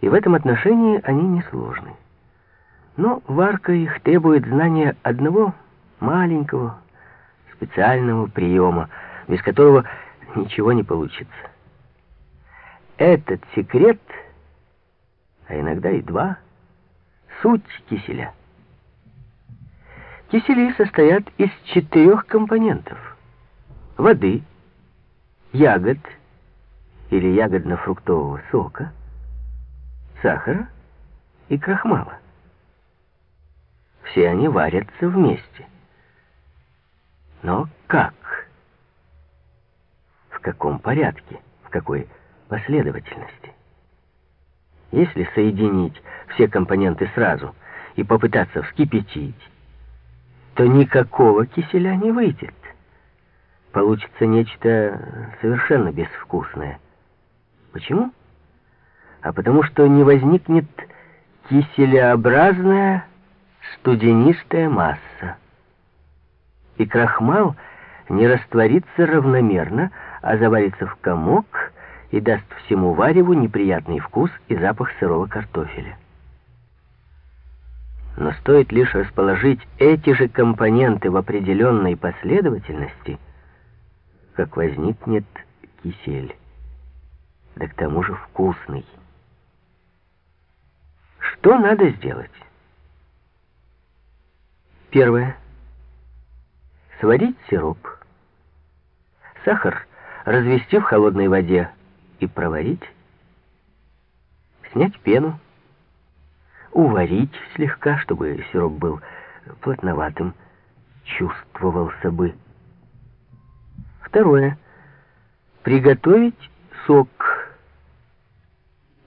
и в этом отношении они несложны. Но варка их требует знания одного маленького специального приема, без которого ничего не получится. Этот секрет, а иногда и два, суть киселя. Кисели состоят из четырех компонентов. Воды, ягод или ягодно-фруктового сока, сахара и крахмала. Все они варятся вместе. Но как? В каком порядке? В какой последовательности? Если соединить все компоненты сразу и попытаться вскипятить, то никакого киселя не выйдет. Получится нечто совершенно безвкусное. Почему? А потому что не возникнет киселеобразная студенистая масса. И крахмал не растворится равномерно, а заварится в комок и даст всему вареву неприятный вкус и запах сырого картофеля. Но стоит лишь расположить эти же компоненты в определенной последовательности, как возникнет кисель. Да к тому же вкусный. Что надо сделать? Первое. Сварить сироп. Сахар развести в холодной воде и проварить. Снять пену уварить слегка, чтобы сироп был плотноватым, чувствовался бы. Второе. Приготовить сок.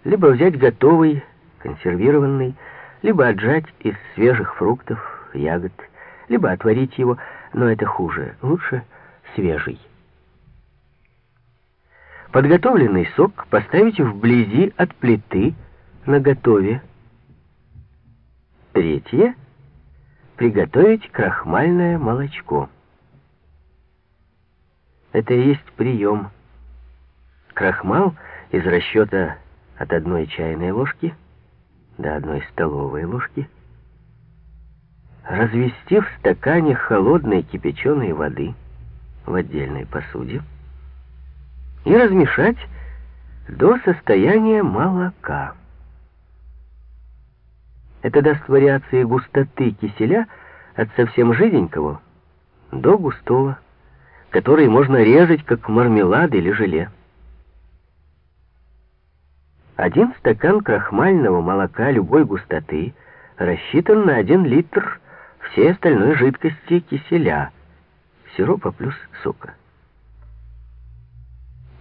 Либо взять готовый, консервированный, либо отжать из свежих фруктов, ягод, либо отварить его, но это хуже. Лучше свежий. Подготовленный сок поставить вблизи от плиты на готове. Третье — приготовить крахмальное молочко. Это и есть прием. Крахмал из расчета от одной чайной ложки до одной столовой ложки. Развести в стакане холодной кипяченой воды в отдельной посуде и размешать до состояния молока. Это даст вариации густоты киселя от совсем жиденького до густого, который можно резать, как мармелад или желе. Один стакан крахмального молока любой густоты рассчитан на один литр всей остальной жидкости киселя, сиропа плюс сока.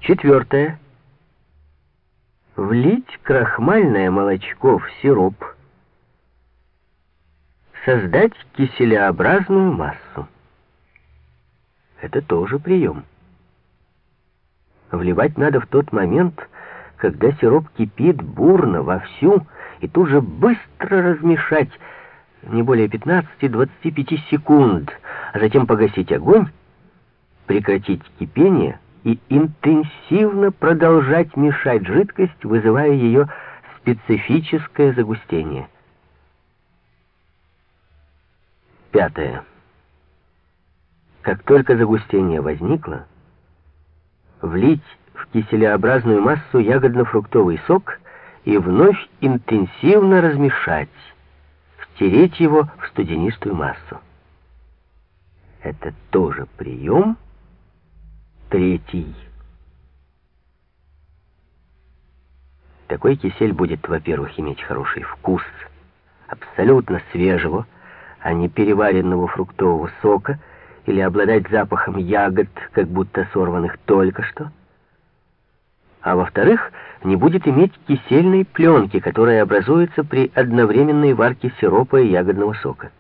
Четвертое. Влить крахмальное молочко в сироп – создать киселеобразную массу. Это тоже прием. Вливать надо в тот момент, когда сироп кипит бурно, вовсю, и тут же быстро размешать не более 15-25 секунд, а затем погасить огонь, прекратить кипение и интенсивно продолжать мешать жидкость, вызывая ее специфическое загустение. Пятое. Как только загустение возникло, влить в киселеобразную массу ягодно-фруктовый сок и вновь интенсивно размешать, втереть его в студенистую массу. Это тоже прием третий. Такой кисель будет, во-первых, иметь хороший вкус, абсолютно свежего, а не переваренного фруктового сока, или обладать запахом ягод, как будто сорванных только что. А во-вторых, не будет иметь кисельной пленки, которая образуется при одновременной варке сиропа и ягодного сока.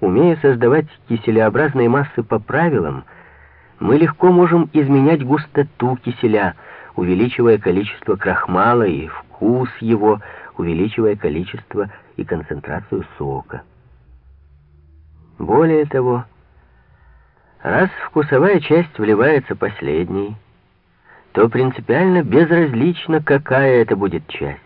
Умея создавать киселеобразные массы по правилам, мы легко можем изменять густоту киселя, увеличивая количество крахмала и вкус его, увеличивая количество и концентрацию сока. Более того, раз вкусовая часть вливается последней, то принципиально безразлично, какая это будет часть.